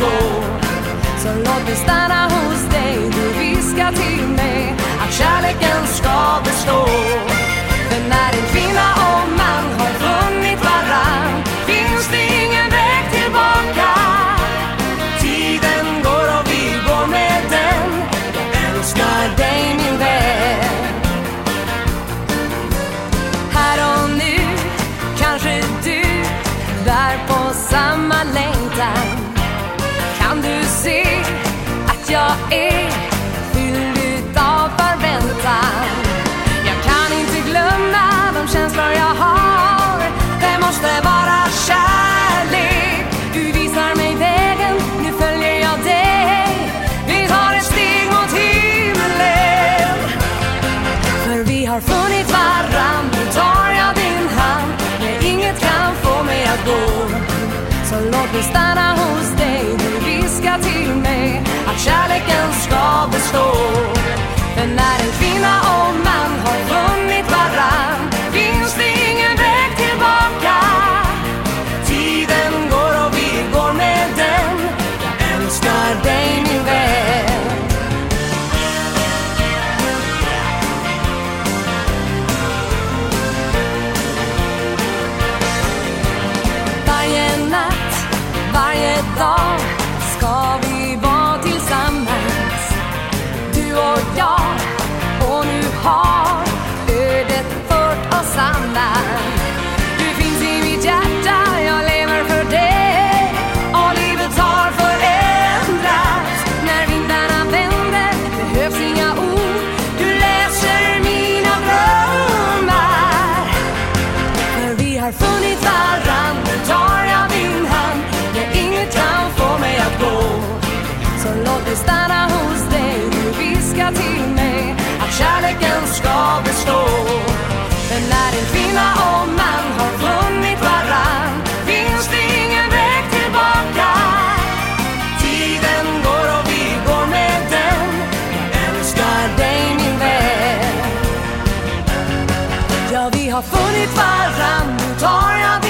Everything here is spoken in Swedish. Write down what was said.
gå. Så låt mig stanna hos dig, du viskar till mig att jag är fylld utav förväntan? Jag kan inte glömma de känslor jag har. Det måste vara kärlek. Du visar mig vägen, nu följer jag dig. Vi tar ett steg mot himlen. För vi har funnit varann, nu tar jag din hand. När inget kan få mig att gå. Så låt mig stanna hos dig, du viskar till mig varje dag ska vi vara tillsammans. Du och jag, kärleken ska bestå. Men när en kvinna och man har funnit varann Finns det ingen väg tillbaka. Tiden går och vi går med den. Jag älskar dig min vän. Ja, vi har funnit varann. Nu tar jag